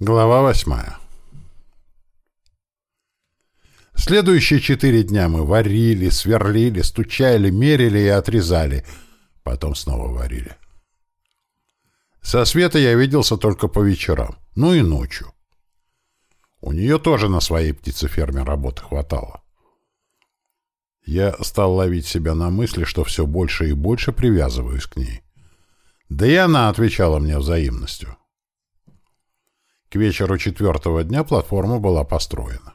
Глава восьмая. Следующие четыре дня мы варили, сверлили, стучали, мерили и отрезали. Потом снова варили. Со Светой я виделся только по вечерам, ну и ночью. У нее тоже на своей птицеферме работы хватало. Я стал ловить себя на мысли, что все больше и больше привязываюсь к ней. Да и она отвечала мне взаимностью. К вечеру четвертого дня платформа была построена.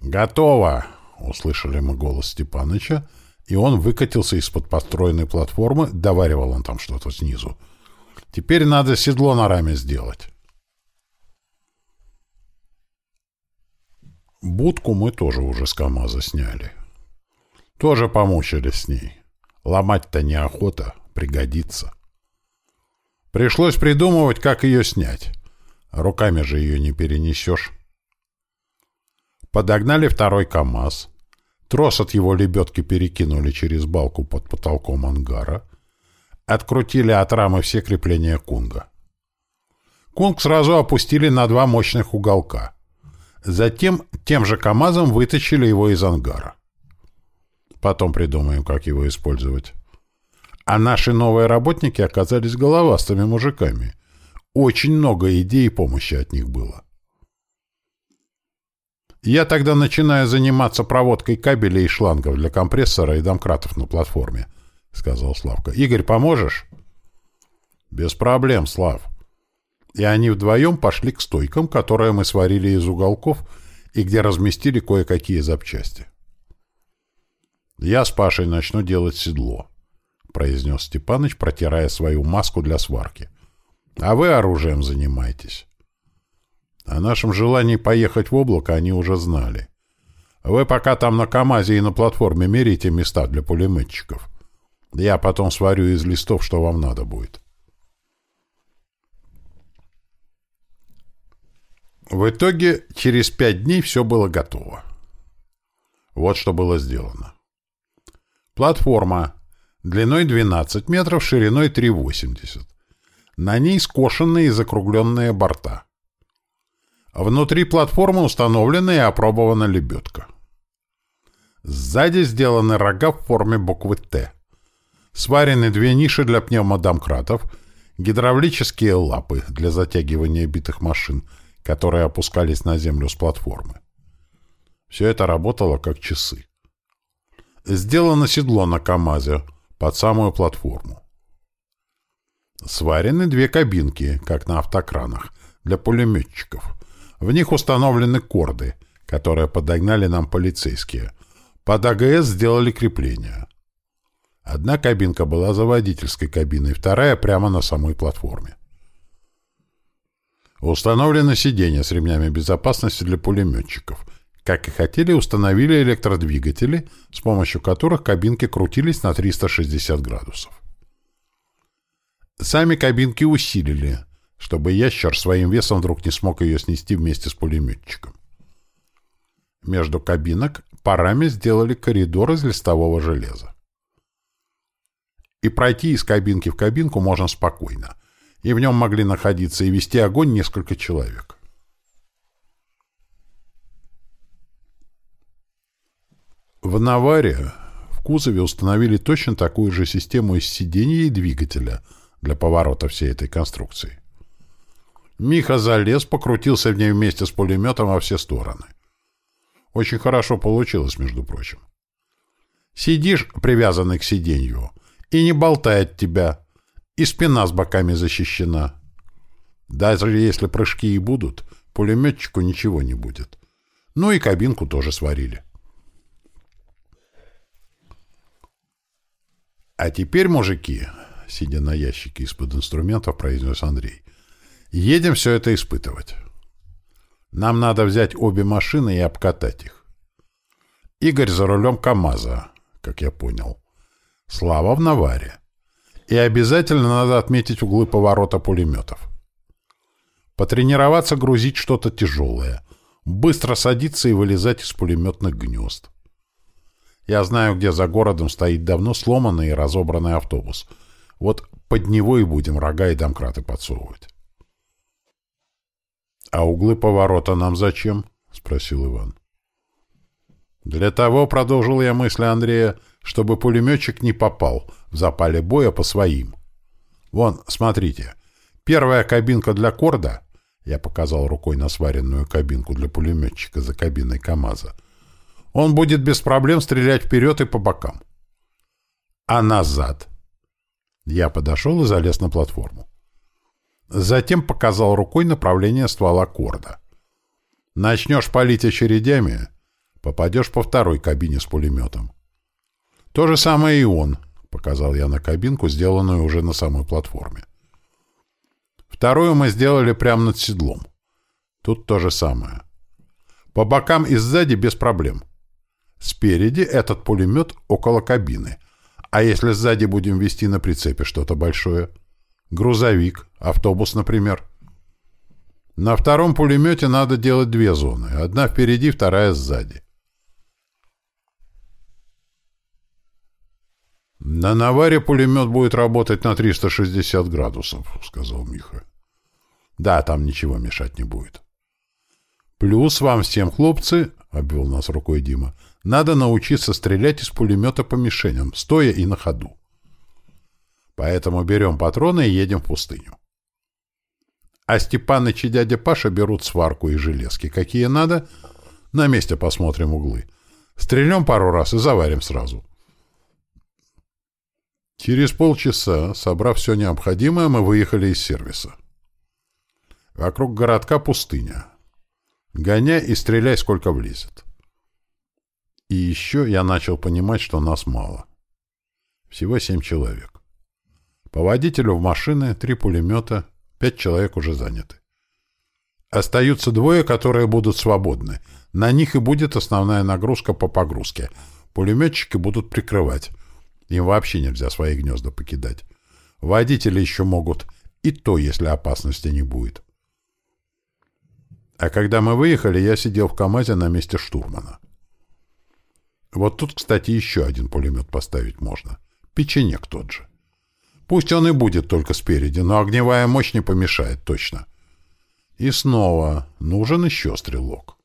«Готово!» — услышали мы голос Степаныча, и он выкатился из-под построенной платформы, доваривал он там что-то снизу. «Теперь надо седло на раме сделать». Будку мы тоже уже с КамАЗа сняли. Тоже помучились с ней. Ломать-то неохота, пригодится. Пришлось придумывать, как ее снять. Руками же ее не перенесешь. Подогнали второй КАМАЗ. Трос от его лебедки перекинули через балку под потолком ангара. Открутили от рамы все крепления кунга. Кунг сразу опустили на два мощных уголка. Затем тем же КАМАЗом вытащили его из ангара. Потом придумаем, как его использовать. А наши новые работники оказались головастыми мужиками. Очень много идей и помощи от них было. Я тогда начинаю заниматься проводкой кабелей и шлангов для компрессора и домкратов на платформе, — сказал Славка. — Игорь, поможешь? — Без проблем, Слав. И они вдвоем пошли к стойкам, которые мы сварили из уголков и где разместили кое-какие запчасти. Я с Пашей начну делать седло. — произнес Степаныч, протирая свою маску для сварки. — А вы оружием занимаетесь. О нашем желании поехать в облако они уже знали. Вы пока там на КамАЗе и на платформе мерите места для пулеметчиков. Я потом сварю из листов, что вам надо будет. В итоге через пять дней все было готово. Вот что было сделано. Платформа длиной 12 метров, шириной 3,80. На ней скошенные и закругленные борта. Внутри платформы установлена и опробована лебедка. Сзади сделаны рога в форме буквы «Т». Сварены две ниши для пневмодомкратов, гидравлические лапы для затягивания битых машин, которые опускались на землю с платформы. Все это работало как часы. Сделано седло на КАМАЗе — под самую платформу. Сварены две кабинки, как на автокранах, для пулеметчиков. В них установлены корды, которые подогнали нам полицейские. Под АГС сделали крепление. Одна кабинка была за водительской кабиной, вторая прямо на самой платформе. Установлено сиденье с ремнями безопасности для пулеметчиков — как и хотели, установили электродвигатели, с помощью которых кабинки крутились на 360 градусов. Сами кабинки усилили, чтобы ящер своим весом вдруг не смог ее снести вместе с пулеметчиком. Между кабинок парами сделали коридор из листового железа. И пройти из кабинки в кабинку можно спокойно, и в нем могли находиться и вести огонь несколько человек. В Наваре в кузове установили точно такую же систему из сиденья и двигателя для поворота всей этой конструкции. Миха залез, покрутился в ней вместе с пулеметом во все стороны. Очень хорошо получилось, между прочим. Сидишь, привязанный к сиденью, и не болтает тебя, и спина с боками защищена. Даже если прыжки и будут, пулеметчику ничего не будет. Ну и кабинку тоже сварили. «А теперь, мужики», — сидя на ящике из-под инструментов, произнес Андрей, — «едем все это испытывать. Нам надо взять обе машины и обкатать их. Игорь за рулем КамАЗа, как я понял. Слава в наваре. И обязательно надо отметить углы поворота пулеметов. Потренироваться грузить что-то тяжелое, быстро садиться и вылезать из пулеметных гнезд. Я знаю, где за городом стоит давно сломанный и разобранный автобус. Вот под него и будем рога и домкраты подсовывать. А углы поворота нам зачем? — спросил Иван. Для того, — продолжил я мысли Андрея, — чтобы пулеметчик не попал в запале боя по своим. Вон, смотрите, первая кабинка для корда, я показал рукой на сваренную кабинку для пулеметчика за кабиной КамАЗа, он будет без проблем стрелять вперед и по бокам. А назад? Я подошел и залез на платформу. Затем показал рукой направление ствола корда. Начнешь палить очередями, попадешь по второй кабине с пулеметом. То же самое и он, показал я на кабинку, сделанную уже на самой платформе. Вторую мы сделали прямо над седлом. Тут то же самое. По бокам и сзади без проблем. Спереди этот пулемет около кабины. А если сзади будем вести на прицепе что-то большое? Грузовик, автобус, например. На втором пулемете надо делать две зоны. Одна впереди, вторая сзади. «На наваре пулемет будет работать на 360 градусов», — сказал Миха. «Да, там ничего мешать не будет». «Плюс вам всем, хлопцы», — обвел нас рукой Дима, — «надо научиться стрелять из пулемета по мишеням, стоя и на ходу. Поэтому берем патроны и едем в пустыню. А Степаныч и дядя Паша берут сварку и железки. Какие надо? На месте посмотрим углы. Стрельнем пару раз и заварим сразу. Через полчаса, собрав все необходимое, мы выехали из сервиса. Вокруг городка пустыня. Гоняй и стреляй, сколько влезет. И еще я начал понимать, что нас мало. Всего семь человек. По водителю в машины, три пулемета, пять человек уже заняты. Остаются двое, которые будут свободны. На них и будет основная нагрузка по погрузке. Пулеметчики будут прикрывать. Им вообще нельзя свои гнезда покидать. Водители еще могут, и то, если опасности не будет. А когда мы выехали, я сидел в КамАЗе на месте штурмана. Вот тут, кстати, еще один пулемет поставить можно. Печенек тот же. Пусть он и будет только спереди, но огневая мощь не помешает точно. И снова нужен еще стрелок.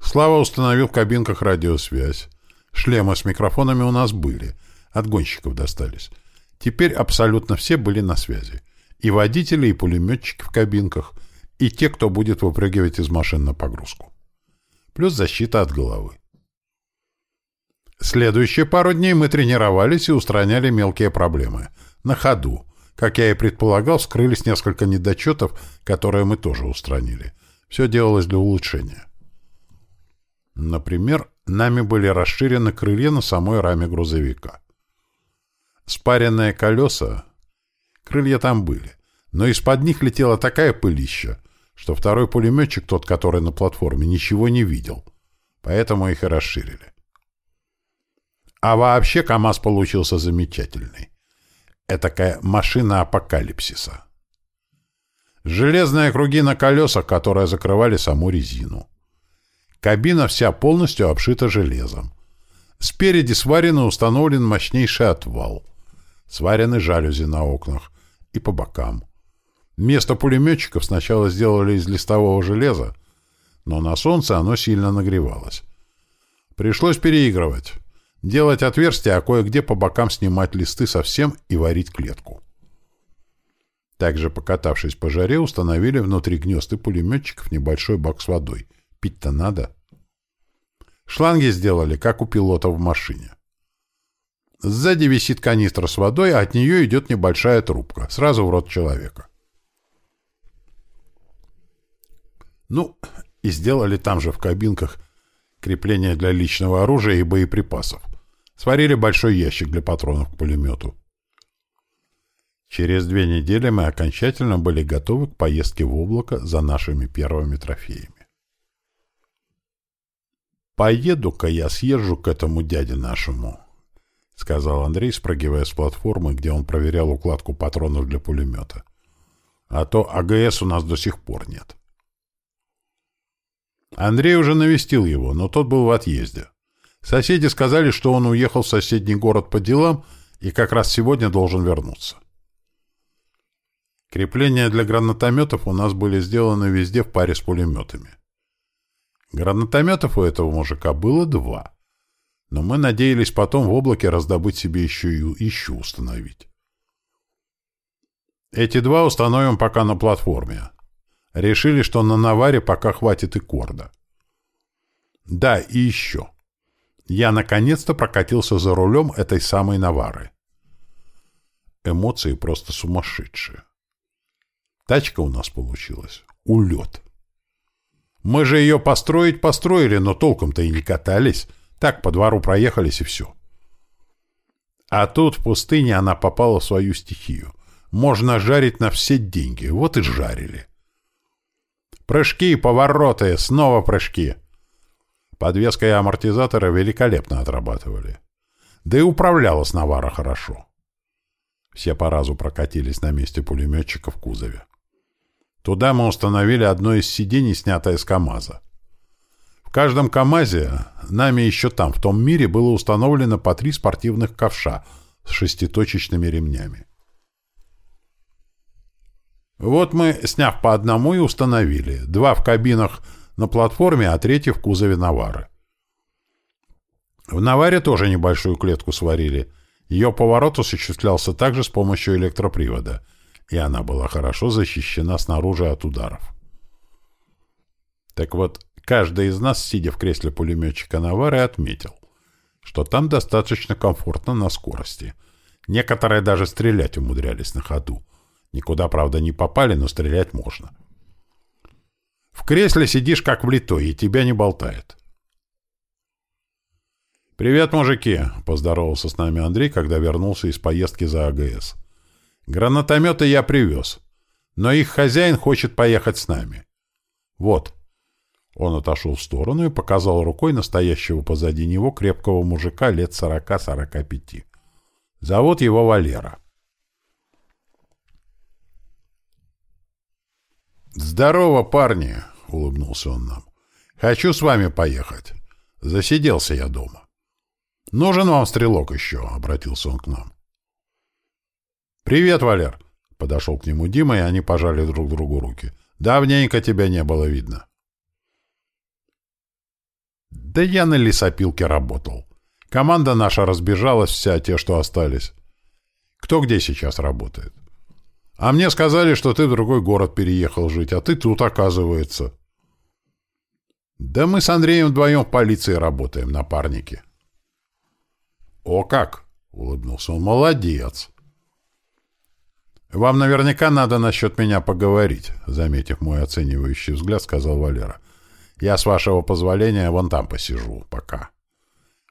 Слава установил в кабинках радиосвязь. Шлемы с микрофонами у нас были. От гонщиков достались. Теперь абсолютно все были на связи. И водители, и пулеметчики в кабинках, и те, кто будет выпрыгивать из машин на погрузку. Плюс защита от головы. Следующие пару дней мы тренировались и устраняли мелкие проблемы. На ходу. Как я и предполагал, скрылись несколько недочетов, которые мы тоже устранили. Все делалось для улучшения. Например, нами были расширены крылья на самой раме грузовика. Спаренные колеса, крылья там были, но из-под них летела такая пылища, что второй пулеметчик, тот, который на платформе, ничего не видел, поэтому их и расширили. А вообще КАМАЗ получился замечательный. Этакая машина апокалипсиса. Железные круги на колесах, которые закрывали саму резину. Кабина вся полностью обшита железом. Спереди сварен и установлен мощнейший отвал. Сварены жалюзи на окнах и по бокам. Место пулеметчиков сначала сделали из листового железа, но на солнце оно сильно нагревалось. Пришлось переигрывать делать отверстия, а кое-где по бокам снимать листы совсем и варить клетку. Также, покатавшись по жаре, установили внутри гнезд и пулеметчиков небольшой бак с водой. Пить-то надо. Шланги сделали, как у пилота в машине. Сзади висит канистра с водой, а от нее идет небольшая трубка, сразу в рот человека. Ну, и сделали там же в кабинках крепление для личного оружия и боеприпасов. Сварили большой ящик для патронов к пулемету. Через две недели мы окончательно были готовы к поездке в облако за нашими первыми трофеями. «Поеду-ка я съезжу к этому дяде нашему», — сказал Андрей, спрыгивая с платформы, где он проверял укладку патронов для пулемета. «А то АГС у нас до сих пор нет». Андрей уже навестил его, но тот был в отъезде. Соседи сказали, что он уехал в соседний город по делам и как раз сегодня должен вернуться. Крепления для гранатометов у нас были сделаны везде в паре с пулеметами. Гранатометов у этого мужика было два, но мы надеялись потом в облаке раздобыть себе еще и еще установить. Эти два установим пока на платформе. Решили, что на наваре пока хватит и корда. Да, и еще. Я наконец-то прокатился за рулем этой самой навары. Эмоции просто сумасшедшие. Тачка у нас получилась. Улет. Мы же ее построить построили, но толком-то и не катались. Так, по двору проехались и все. А тут в пустыне она попала в свою стихию. Можно жарить на все деньги. Вот и жарили. Прыжки, повороты, снова прыжки. Подвеска и амортизаторы великолепно отрабатывали. Да и управлялась Навара хорошо. Все по разу прокатились на месте пулеметчика в кузове. Туда мы установили одно из сидений, снятое с КАМАЗа. В каждом КАМАЗе, нами еще там, в том мире, было установлено по три спортивных ковша с шеститочечными ремнями. Вот мы, сняв по одному, и установили. Два в кабинах на платформе, а третий в кузове Навары. В Наваре тоже небольшую клетку сварили. Ее поворот осуществлялся также с помощью электропривода, и она была хорошо защищена снаружи от ударов. Так вот, каждый из нас, сидя в кресле пулеметчика Навары, отметил, что там достаточно комфортно на скорости. Некоторые даже стрелять умудрялись на ходу. Никуда, правда, не попали, но стрелять можно. В кресле сидишь как влитой, и тебя не болтает. «Привет, мужики!» — поздоровался с нами Андрей, когда вернулся из поездки за АГС. «Гранатометы я привез, но их хозяин хочет поехать с нами. Вот». Он отошел в сторону и показал рукой настоящего позади него крепкого мужика лет сорока-сорока пяти. Зовут его Валера. «Здорово, парни!» — улыбнулся он нам. «Хочу с вами поехать. Засиделся я дома». «Нужен вам стрелок еще?» — обратился он к нам. «Привет, Валер!» — подошел к нему Дима, и они пожали друг другу руки. «Давненько тебя не было видно». «Да я на лесопилке работал. Команда наша разбежалась вся, те, что остались. Кто где сейчас работает?» А мне сказали, что ты в другой город переехал жить, а ты тут, оказывается. Да мы с Андреем вдвоем в полиции работаем, напарники. О как! — улыбнулся он. Молодец! Вам наверняка надо насчет меня поговорить, заметив мой оценивающий взгляд, сказал Валера. Я, с вашего позволения, вон там посижу пока.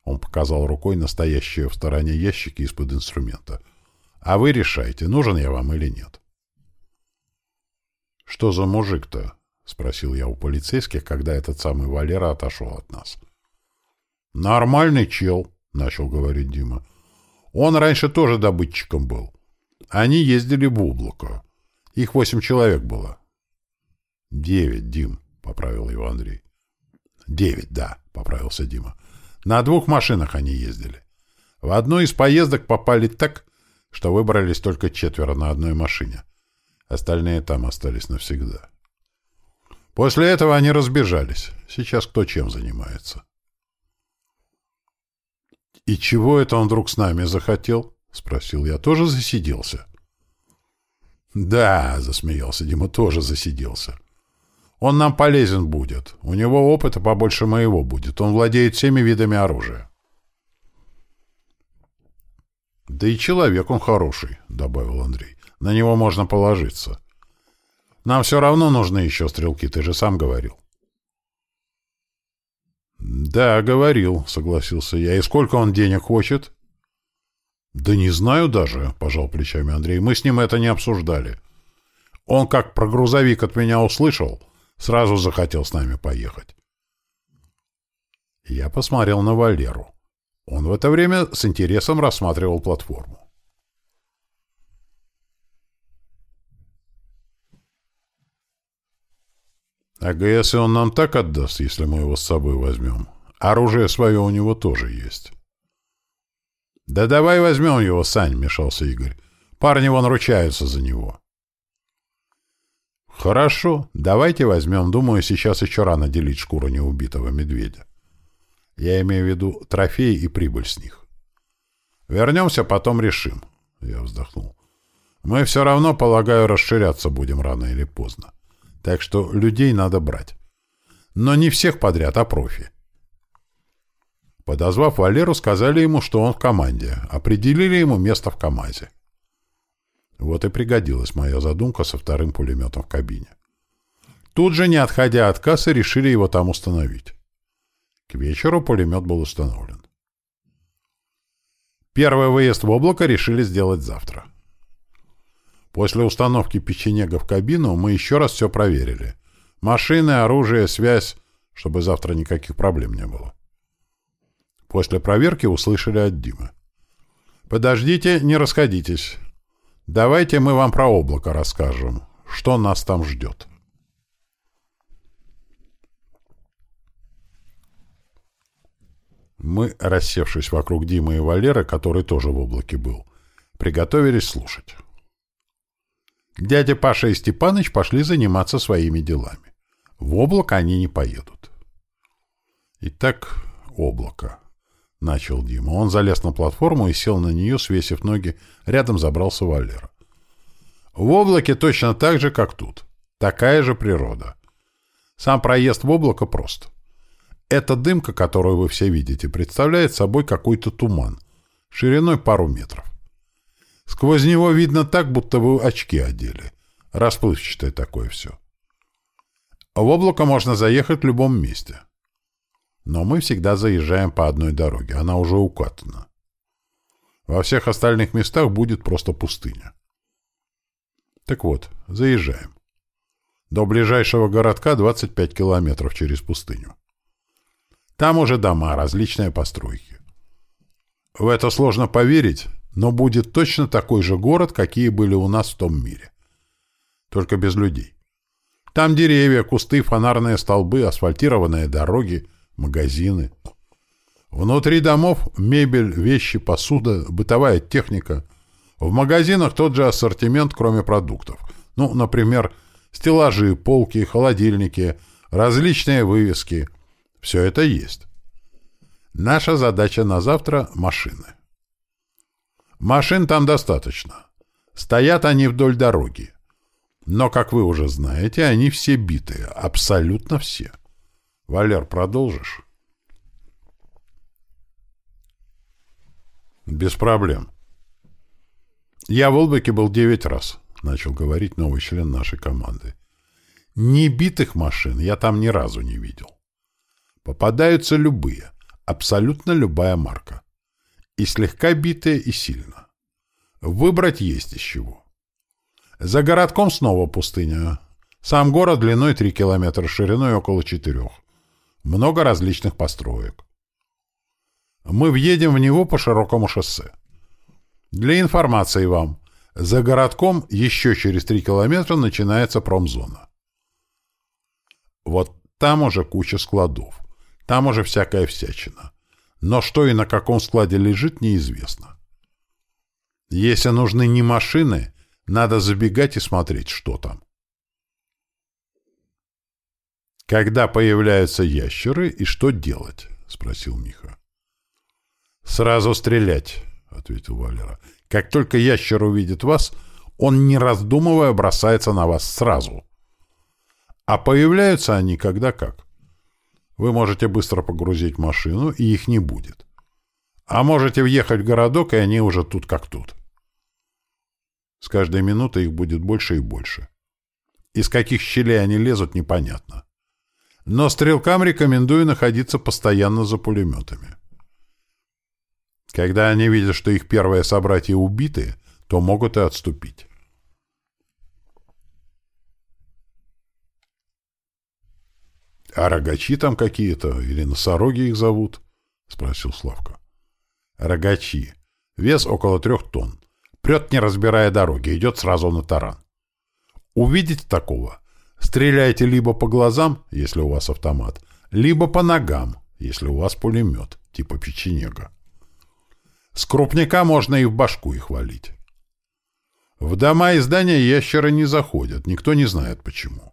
Он показал рукой настоящие в стороне ящики из-под инструмента. А вы решайте, нужен я вам или нет. «Что за мужик-то?» — спросил я у полицейских, когда этот самый Валера отошел от нас. «Нормальный чел», — начал говорить Дима. «Он раньше тоже добытчиком был. Они ездили в облако. Их восемь человек было». «Девять, Дим», — поправил его Андрей. «Девять, да», — поправился Дима. «На двух машинах они ездили. В одну из поездок попали так, что выбрались только четверо на одной машине. Остальные там остались навсегда. После этого они разбежались. Сейчас кто чем занимается. «И чего это он вдруг с нами захотел?» — спросил я. «Тоже засиделся?» «Да», — засмеялся Дима, — «тоже засиделся. Он нам полезен будет. У него опыта побольше моего будет. Он владеет всеми видами оружия». «Да и человек он хороший», — добавил Андрей. На него можно положиться. Нам все равно нужны еще стрелки, ты же сам говорил. «Да, говорил», — согласился я. «И сколько он денег хочет?» «Да не знаю даже», — пожал плечами Андрей. «Мы с ним это не обсуждали. Он как про грузовик от меня услышал, сразу захотел с нами поехать». Я посмотрел на Валеру. Он в это время с интересом рассматривал платформу. АГС и он нам так отдаст, если мы его с собой возьмем. Оружие свое у него тоже есть. «Да давай возьмем его, Сань», — мешался Игорь. «Парни вон ручаются за него». Хорошо, давайте возьмем. Думаю, сейчас еще рано делить шкуру неубитого медведя. Я имею в виду трофеи и прибыль с них. Вернемся, потом решим. Я вздохнул. Мы все равно, полагаю, расширяться будем рано или поздно. Так что людей надо брать. Но не всех подряд, а профи. Подозвав Валеру, сказали ему, что он в команде. Определили ему место в КамАЗе. Вот и пригодилась моя задумка со вторым пулеметом в кабине. Тут же, не отходя от кассы, решили его там установить. К вечеру пулемет был установлен. Первый выезд в облако решили сделать завтра. После установки печенега в кабину мы еще раз все проверили. Машины, оружие, связь, чтобы завтра никаких проблем не было. После проверки услышали от Димы. «Подождите, не расходитесь. Давайте мы вам про облако расскажем, что нас там ждет». Мы, рассевшись вокруг Димы и Валеры, который тоже в облаке был, приготовились слушать. Дядя Паша и Степаныч пошли заниматься своими делами. В облако они не поедут. Итак, облако. — начал Дима. Он залез на платформу и сел на нее, свесив ноги. Рядом забрался Валера. В облаке точно так же, как тут. Такая же природа. Сам проезд в облако прост. Эта дымка, которую вы все видите, представляет собой какой-то туман, шириной пару метров. Сквозь него видно так, будто вы очки одели. Расплывчатое такое все. В облако можно заехать в любом месте. Но мы всегда заезжаем по одной дороге, она уже укатана. Во всех остальных местах будет просто пустыня. Так вот, заезжаем. До ближайшего городка 25 километров через пустыню. Там уже дома, различные постройки. В это сложно поверить, но будет точно такой же город, какие были у нас в том мире. Только без людей. Там деревья, кусты, фонарные столбы, асфальтированные дороги — магазины. Внутри домов мебель, вещи, посуда, бытовая техника. В магазинах тот же ассортимент, кроме продуктов. Ну, например, стеллажи, полки, холодильники, различные вывески. Все это есть. Наша задача на завтра — машины. Машин там достаточно. Стоят они вдоль дороги. Но, как вы уже знаете, они все битые, абсолютно все. Валер, продолжишь? Без проблем. Я в Олбеке был девять раз, начал говорить новый член нашей команды. Не битых машин я там ни разу не видел. Попадаются любые, абсолютно любая марка. И слегка битые, и сильно. Выбрать есть из чего. За городком снова пустыня. Сам город длиной 3 километра, шириной около 4. Много различных построек. Мы въедем в него по широкому шоссе. Для информации вам, за городком еще через три километра начинается промзона. Вот там уже куча складов. Там уже всякая всячина. Но что и на каком складе лежит, неизвестно. Если нужны не машины, надо забегать и смотреть, что там. «Когда появляются ящеры и что делать?» — спросил Миха. «Сразу стрелять», — ответил Валера. «Как только ящер увидит вас, он, не раздумывая, бросается на вас сразу. А появляются они когда как. Вы можете быстро погрузить машину, и их не будет. А можете въехать в городок, и они уже тут как тут. С каждой минутой их будет больше и больше. Из каких щелей они лезут, непонятно. Но стрелкам рекомендую находиться постоянно за пулеметами. Когда они видят, что их первые собратья убиты, то могут и отступить. — А рогачи там какие-то? Или носороги их зовут? — спросил Славка. — Рогачи. Вес около трех тонн. Прет, не разбирая дороги, идет сразу на таран. Увидите такого? Стреляйте либо по глазам, если у вас автомат, либо по ногам, если у вас пулемет, типа печенега. С крупняка можно и в башку их валить. В дома и здания ящеры не заходят, никто не знает почему.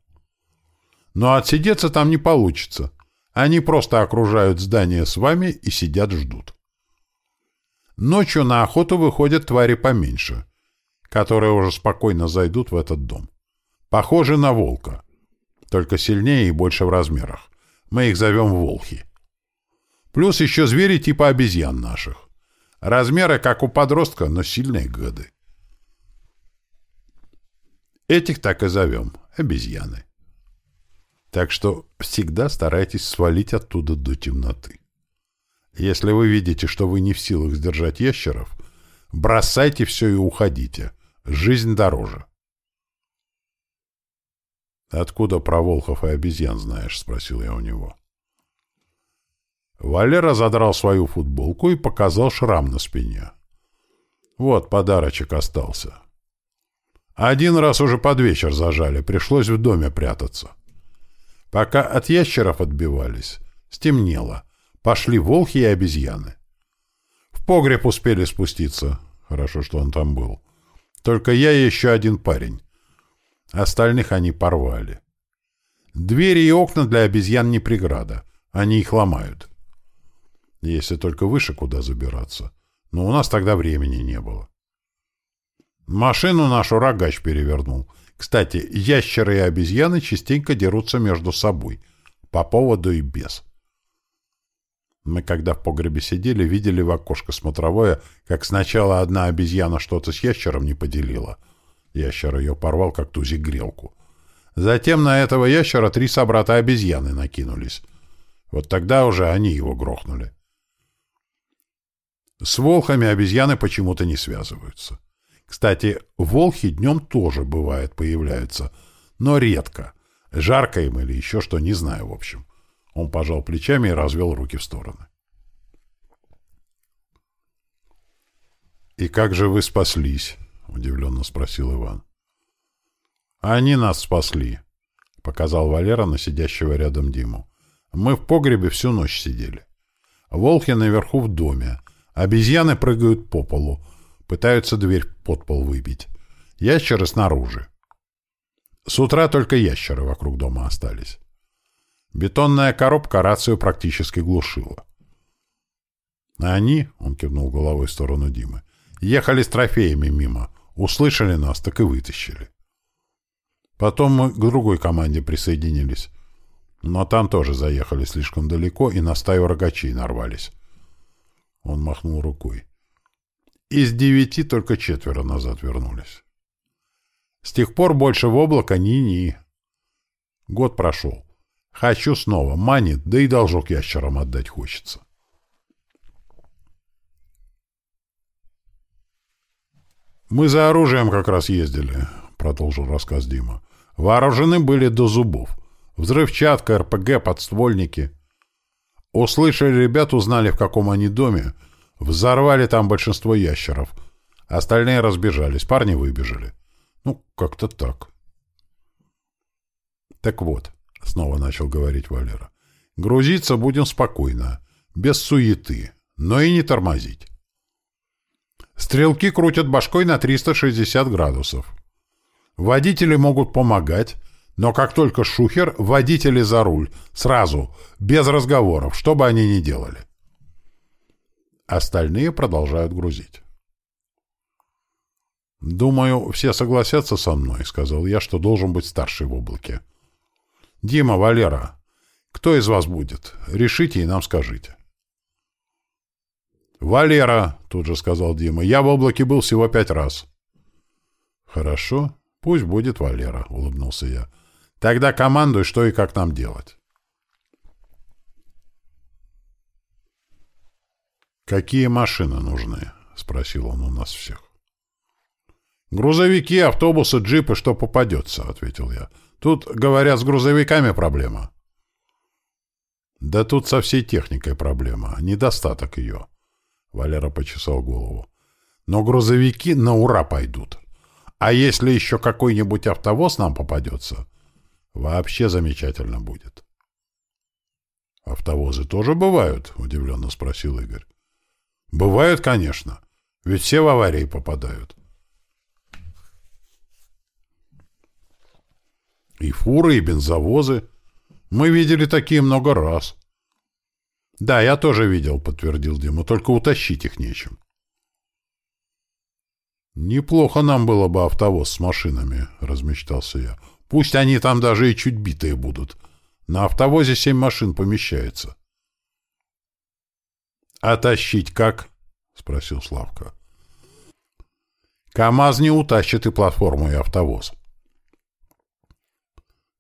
Но отсидеться там не получится. Они просто окружают здание с вами и сидят ждут. Ночью на охоту выходят твари поменьше, которые уже спокойно зайдут в этот дом. Похожи на волка, только сильнее и больше в размерах. Мы их зовем волхи. Плюс еще звери типа обезьян наших. Размеры, как у подростка, но сильные гады. Этих так и зовем — обезьяны. Так что всегда старайтесь свалить оттуда до темноты. Если вы видите, что вы не в силах сдержать ящеров, бросайте все и уходите. Жизнь дороже. «Откуда про волхов и обезьян знаешь?» — спросил я у него. Валера задрал свою футболку и показал шрам на спине. Вот подарочек остался. Один раз уже под вечер зажали, пришлось в доме прятаться. Пока от ящеров отбивались, стемнело. Пошли волки и обезьяны. В погреб успели спуститься. Хорошо, что он там был. Только я и еще один парень. Остальных они порвали. Двери и окна для обезьян не преграда. Они их ломают. Если только выше куда забираться. Но у нас тогда времени не было. Машину нашу рогач перевернул. Кстати, ящеры и обезьяны частенько дерутся между собой. По поводу и без. Мы, когда в погребе сидели, видели в окошко смотровое, как сначала одна обезьяна что-то с ящером не поделила. Ящер ее порвал, как тузик грелку. Затем на этого ящера три собрата обезьяны накинулись. Вот тогда уже они его грохнули. С волхами обезьяны почему-то не связываются. Кстати, волхи днем тоже, бывает, появляются, но редко. Жарко им или еще что, не знаю, в общем. Он пожал плечами и развел руки в стороны. «И как же вы спаслись?» — удивленно спросил Иван. «Они нас спасли», — показал Валера на сидящего рядом Диму. «Мы в погребе всю ночь сидели. Волхи наверху в доме, Обезьяны прыгают по полу, пытаются дверь под пол выбить. Ящеры снаружи. С утра только ящеры вокруг дома остались. Бетонная коробка рацию практически глушила. А они, — он кивнул головой в сторону Димы, — ехали с трофеями мимо, услышали нас, так и вытащили. Потом мы к другой команде присоединились. Но там тоже заехали слишком далеко и на стаю рогачей нарвались. Он махнул рукой. Из девяти только четверо назад вернулись. С тех пор больше в облако ни-ни. Год прошел. Хочу снова. Манит, да и должок ящерам отдать хочется. «Мы за оружием как раз ездили», — продолжил рассказ Дима. «Вооружены были до зубов. Взрывчатка, РПГ, подствольники. Услышали ребят, узнали, в каком они доме. Взорвали там большинство ящеров. Остальные разбежались, парни выбежали. Ну, как-то так. Так вот, снова начал говорить Валера. Грузиться будем спокойно, без суеты, но и не тормозить. Стрелки крутят башкой на 360 градусов. Водители могут помогать, но как только шухер, водители за руль, сразу, без разговоров, что бы они ни делали. Остальные продолжают грузить. «Думаю, все согласятся со мной», — сказал я, что должен быть старший в облаке. «Дима, Валера, кто из вас будет? Решите и нам скажите». «Валера», — тут же сказал Дима, — «я в облаке был всего пять раз». «Хорошо, пусть будет Валера», — улыбнулся я. Тогда командуй, что и как нам делать. «Какие машины нужны?» — спросил он у нас всех. «Грузовики, автобусы, джипы, что попадется», — ответил я. «Тут, говорят, с грузовиками проблема». «Да тут со всей техникой проблема, недостаток ее», — Валера почесал голову. «Но грузовики на ура пойдут. А если еще какой-нибудь автовоз нам попадется, Вообще замечательно будет. «Автовозы тоже бывают?» — удивленно спросил Игорь. Бывают, конечно. Ведь все в аварии попадают. И фуры, и бензовозы. Мы видели такие много раз. Да, я тоже видел, подтвердил Дима, только утащить их нечем. Неплохо нам было бы автовоз с машинами, размечтался я. Пусть они там даже и чуть битые будут. На автовозе семь машин помещается. «А тащить как?» — спросил Славка. «КамАЗ не утащит и платформу, и автовоз».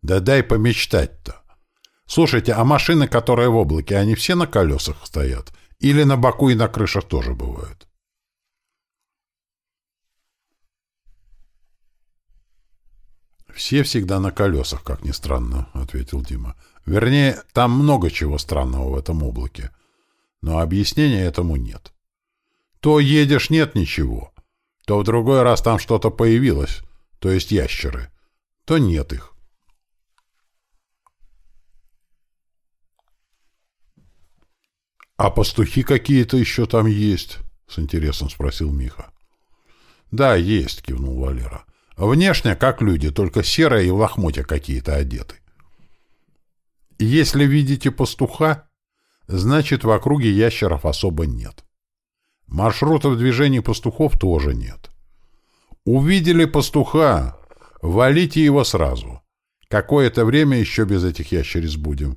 «Да дай помечтать-то. Слушайте, а машины, которые в облаке, они все на колесах стоят? Или на боку и на крышах тоже бывают?» «Все всегда на колесах, как ни странно», — ответил Дима. «Вернее, там много чего странного в этом облаке. Но объяснения этому нет. То едешь — нет ничего, то в другой раз там что-то появилось, то есть ящеры, то нет их. «А пастухи какие-то еще там есть?» — с интересом спросил Миха. «Да, есть», — кивнул Валера. «Внешне, как люди, только серые и лохмотья какие-то одеты. Если видите пастуха, значит, в округе ящеров особо нет. Маршрутов движений пастухов тоже нет. Увидели пастуха, валите его сразу. Какое-то время еще без этих ящериц будем.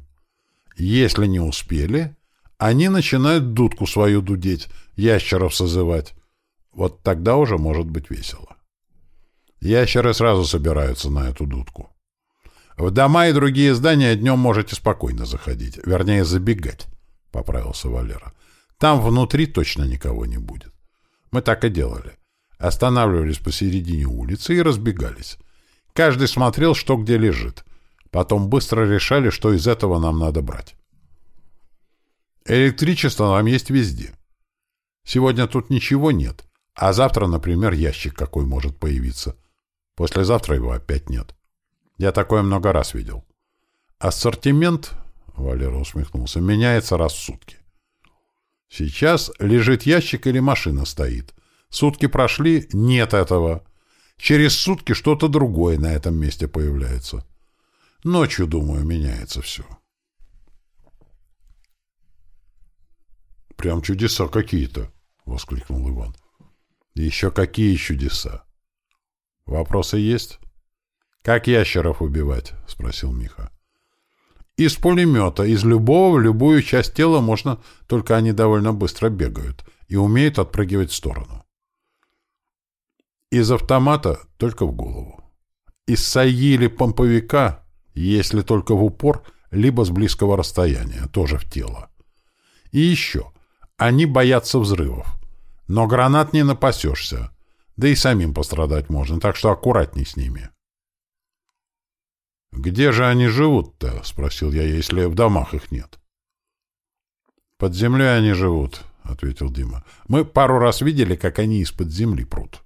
Если не успели, они начинают дудку свою дудеть, ящеров созывать. Вот тогда уже может быть весело. Ящеры сразу собираются на эту дудку. В дома и другие здания днем можете спокойно заходить, вернее, забегать, — поправился Валера. Там внутри точно никого не будет. Мы так и делали. Останавливались посередине улицы и разбегались. Каждый смотрел, что где лежит. Потом быстро решали, что из этого нам надо брать. Электричество нам есть везде. Сегодня тут ничего нет, а завтра, например, ящик какой может появиться. Послезавтра его опять нет. Я такое много раз видел. Ассортимент, — Валера усмехнулся, — меняется раз в сутки. Сейчас лежит ящик или машина стоит. Сутки прошли — нет этого. Через сутки что-то другое на этом месте появляется. Ночью, думаю, меняется все. — Прям чудеса какие-то, — воскликнул Иван. — Еще какие чудеса? — Вопросы есть? — Как ящеров убивать? — спросил Миха. — Из пулемета, из любого в любую часть тела можно, только они довольно быстро бегают и умеют отпрыгивать в сторону. Из автомата только в голову. Из саи или помповика, если только в упор, либо с близкого расстояния, тоже в тело. И еще — они боятся взрывов. Но гранат не напасешься. Да и самим пострадать можно, так что аккуратней с ними. «Где же они живут-то?» — спросил я, если в домах их нет. «Под землей они живут», — ответил Дима. «Мы пару раз видели, как они из-под земли прут.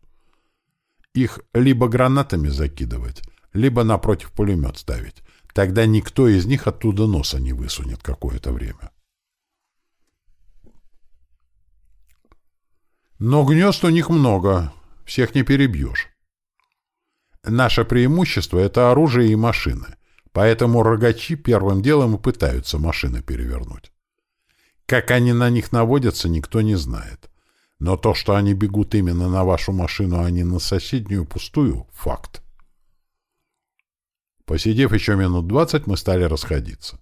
Их либо гранатами закидывать, либо напротив пулемет ставить. Тогда никто из них оттуда носа не высунет какое-то время. Но гнезд у них много, всех не перебьешь. Наше преимущество — это оружие и машины, поэтому рогачи первым делом и пытаются машины перевернуть. Как они на них наводятся, никто не знает. Но то, что они бегут именно на вашу машину, а не на соседнюю пустую — факт. Посидев еще минут двадцать, мы стали расходиться.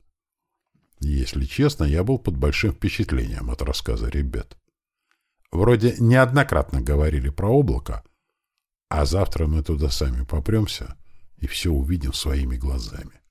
Если честно, я был под большим впечатлением от рассказа ребят. Вроде неоднократно говорили про облако, а завтра мы туда сами попремся и все увидим своими глазами.